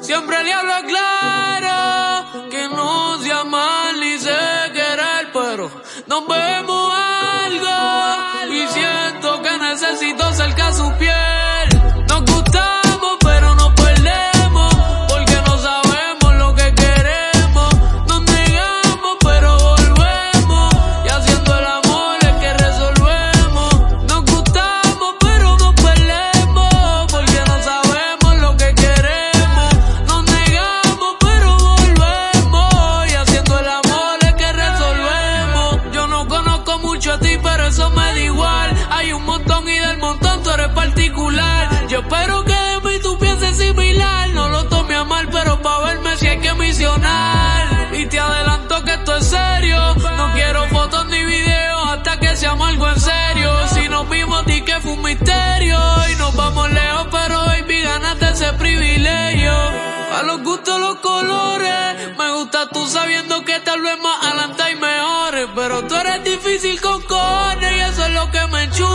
Siempre le hablo claro que no sea mal ni sé querer, pero nos vemos algo y siento que necesito cerca su piel. Hay un montón y del montón tú eres particular. Yo espero que de mí tú pienses similar. No lo tome a mal, pero pa' verme si hay que misionar. Y te adelanto que esto es serio. No quiero fotos ni videos hasta que seamos algo en serio. Si nos vimos, di que fue un misterio. Y nos vamos lejos, pero baby, ganaste ese privilegio. A los gustos los colores. Me gusta tú sabiendo que tal vez más adelante hay mejores. Pero tú eres difícil con cojones y eso es lo que me enchula.